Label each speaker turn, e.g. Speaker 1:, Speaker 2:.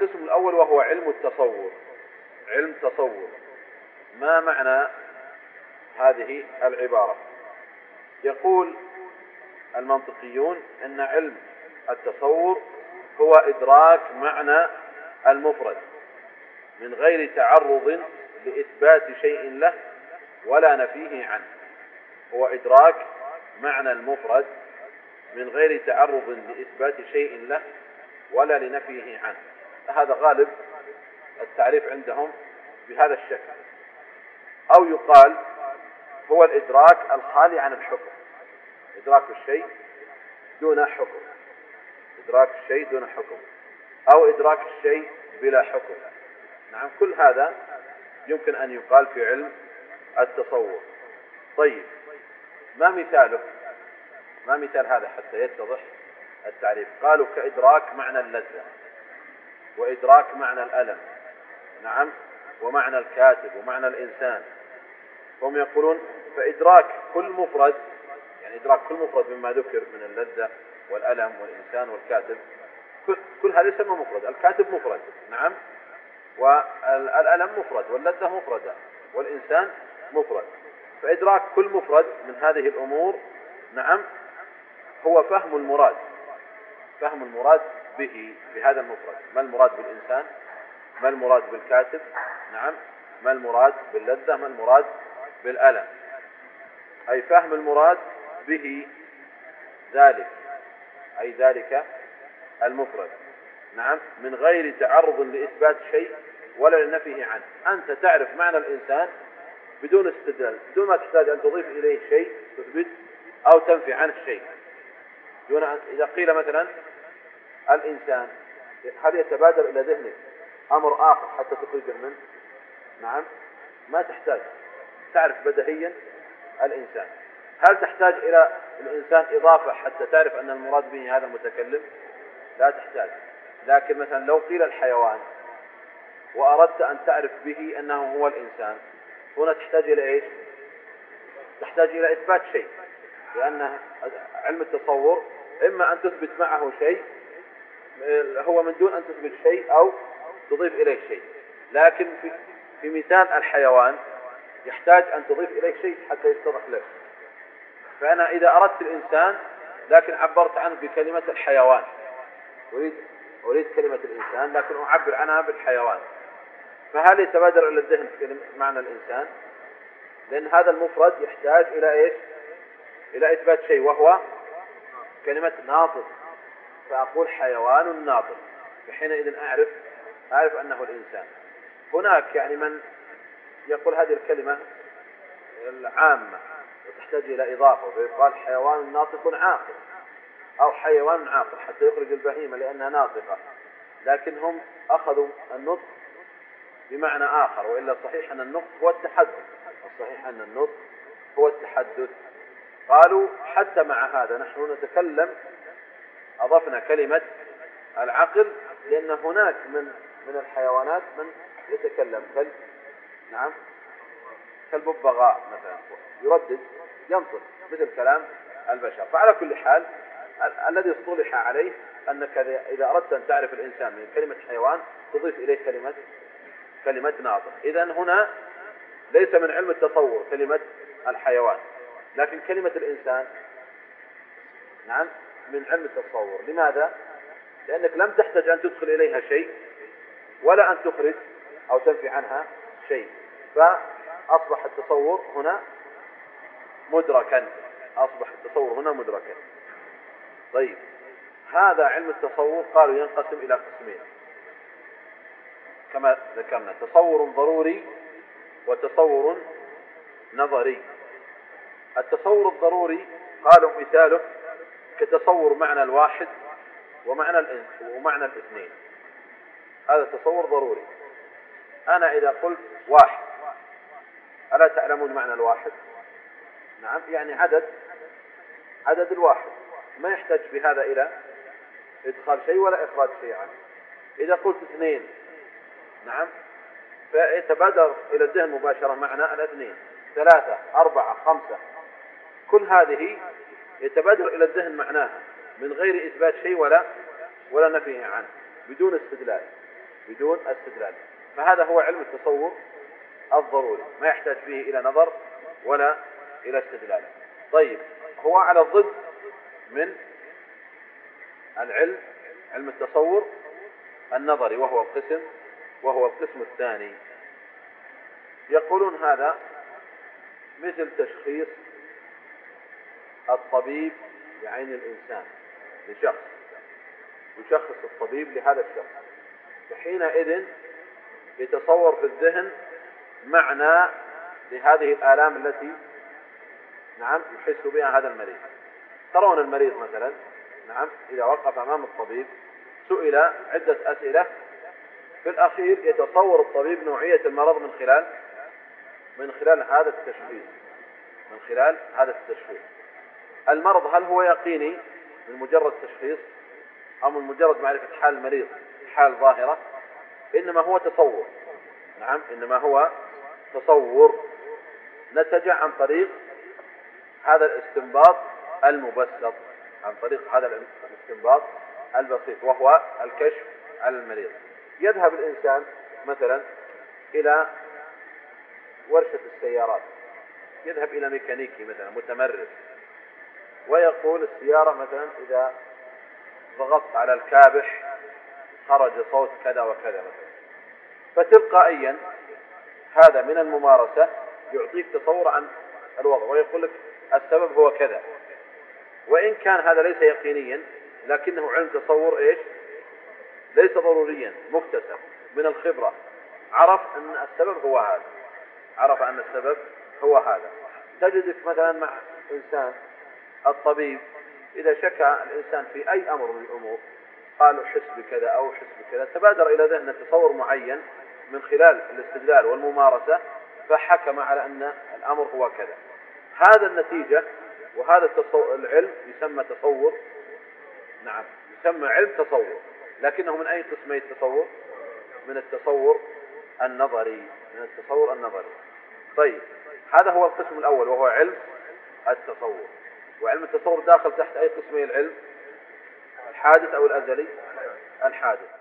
Speaker 1: القسم الأول وهو علم التصور. علم تصور. ما معنى هذه العبارة؟ يقول المنطقيون أن علم التصور هو إدراك معنى المفرد من غير تعرض لإثبات شيء له ولا نفيه عنه. هو إدراك معنى المفرد من غير تعرض لإثبات شيء له ولا لنفيه عنه. هذا غالب التعريف عندهم بهذا الشكل. أو يقال هو الإدراك الخالي عن الحكم. إدراك الشيء دون حكم. إدراك الشيء دون حكم. أو إدراك الشيء بلا حكم. نعم كل هذا يمكن أن يقال في علم التصور طيب ما مثاله؟ ما مثال هذا حتى يتضح التعريف. قالوا كإدراك معنى اللذة. وإدراك معنى الألم. نعم. ومعنى الكاتب ومعنى الإنسان. هم يقولون فإدراك كل مفرد يعني إدراك كل مفرد مما ذكر من اللذة والألم والإنسان والكاتب كل, هذا يسمى مفرد. الكاتب مفرد. نعم. والألم مفرد واللذة مفردة والإنسان مفرد. فإدراك كل مفرد من هذه الأمور نعم هو فهم المراد. فهم المراد به بهذا المفرد. ما المراد بالإنسان؟ ما المراد بالكاتب؟ نعم. ما المراد باللذة؟ ما المراد بالألم؟ أي فهم المراد به ذلك أي ذلك المفرد. نعم. من غير تعرض لإثبات شيء ولا لنفيه عنه. أنت تعرف معنى الإنسان بدون استدلال بدون ما تحتاج أن تضيف إليه شيء تثبت أو تنفي عنه شيء. دون أن إذا قيل مثلا الإنسان. هل يتبادر إلى ذهنك أمر آخر حتى تخرجه منه؟ نعم. ما تحتاج. تعرف بدهيا الإنسان. هل تحتاج إلى الإنسان إضافة حتى تعرف أن المراد به هذا المتكلم؟ لا تحتاج. لكن مثلا لو قيل الحيوان وأردت أن تعرف به أنه هو الإنسان هنا تحتاج إلى إيش؟ تحتاج إلى إثبات شيء. لأن علم التصور إما أن تثبت معه شيء هو من دون أن تثبت شيء أو تضيف إليه شيء. لكن في, في مثال الحيوان يحتاج أن تضيف إليه شيء حتى يتضح لك. فأنا إذا أردت الإنسان لكن عبرت عنه بكلمة الحيوان أريد أريد كلمة الإنسان لكن أعبر عنها بالحيوان. فهل يتبادر إلى الذهن معنى الإنسان؟ لأن هذا المفرد يحتاج إلى إيش؟ إلى إثبات شيء وهو كلمة ناطق. فأقول حيوان ناطق. فحينئذ أعرف أعرف أنه الإنسان. هناك يعني من يقول هذه الكلمة العامة وتحتاج إلى إضافة فيقال حيوان ناطق عاقل أو حيوان عاقل حتى يخرج البهيمة لأنها ناطقة. لكن هم أخذوا النطق بمعنى آخر وإلا الصحيح أن النطق هو التحدث. الصحيح أن النطق هو التحدث. قالوا حتى مع هذا نحن نتكلم أضفنا كلمة العقل لأن هناك من من الحيوانات من يتكلم كلب نعم كالببغاء مثلا يردد ينطق مثل كلام البشر. فعلى كل حال الذي اصطلح عليه أنك إذا أردت أن تعرف الإنسان من كلمة حيوان تضيف إليه كلمة كلمة ناطق. إذا هنا ليس من علم التصور كلمة الحيوان لكن كلمة الإنسان. نعم. من علم التصور. لماذا؟ لأنك لم تحتاج أن تدخل إليها شيء ولا أن تخرج أو تنفي عنها شيء. فأصبح التصور هنا مدركا. أصبح التصور هنا مدركا. طيب. هذا علم التصور قالوا ينقسم إلى قسمين. كما ذكرنا تصور ضروري وتصور نظري. التصور الضروري قالوا مثاله كتصور معنى الواحد ومعنى ومعنى الاثنين. هذا تصور ضروري. أنا إذا قلت واحد ألا تعلمون معنى الواحد؟ نعم يعني عدد عدد الواحد. ما يحتاج في هذا إلى إدخال شيء ولا إخراج شيء. عنه إذا قلت اثنين نعم فيتبادر إلى الذهن مباشرة معنى الاثنين. ثلاثة أربعة خمسة كل هذه يتبادر إلى الذهن معناها من غير إثبات شيء ولا ولا نفيه عنه بدون استدلال بدون استدلال. فهذا هو علم التصور الضروري ما يحتاج فيه إلى نظر ولا إلى استدلال. طيب هو على الضد من العلم علم التصور النظري وهو القسم وهو القسم الثاني. يقولون هذا مثل تشخيص الطبيب لعين الإنسان لشخص. يشخص الطبيب لهذا الشخص. فحينئذ يتصور في الذهن معنى لهذه الآلام التي نعم يحس بها هذا المريض. ترون المريض مثلا نعم إذا وقف أمام الطبيب سئل عدة أسئلة. في الأخير يتصور الطبيب نوعية المرض من خلال من خلال هذا التشخيص من خلال هذا التشخيص. المرض هل هو يقيني من مجرد تشخيص أو من مجرد معرفة حال المريض حال ظاهرة؟ إنما هو تصور. نعم إنما هو تصور. نتج عن طريق هذا الاستنباط المبسط عن طريق هذا الاستنباط البسيط وهو الكشف على المريض. يذهب الإنسان مثلا إلى ورشة السيارات. يذهب إلى ميكانيكي مثلا متمرس. ويقول السيارة مثلا إذا ضغطت على الكابح خرج صوت كذا وكذا مثلا. فتلقائيا هذا من الممارسة يعطيك تصور عن الوضع ويقول لك السبب هو كذا. وإن كان هذا ليس يقينيا لكنه علم تصور إيش؟ ليس ضروريا مكتسب من الخبرة. عرف أن السبب هو هذا. عرف أن السبب هو هذا. تجدك مثلا مع إنسان الطبيب إذا شكى الإنسان في أي أمر من الأمور قال أحس بكذا أو أحس بكذا تبادر إلى ذهنه تصور معين من خلال الاستدلال والممارسة فحكم على أن الأمر هو كذا. هذا النتيجة وهذا العلم يسمى تصور. نعم يسمى علم تصور لكنه من أي قسمي التصور؟ من التصور النظري من التصور النظري. طيب هذا هو القسم الأول وهو علم التصور. وعلم التصور داخل تحت أي قسمي العلم الحادث أو الأزلي؟ الحادث.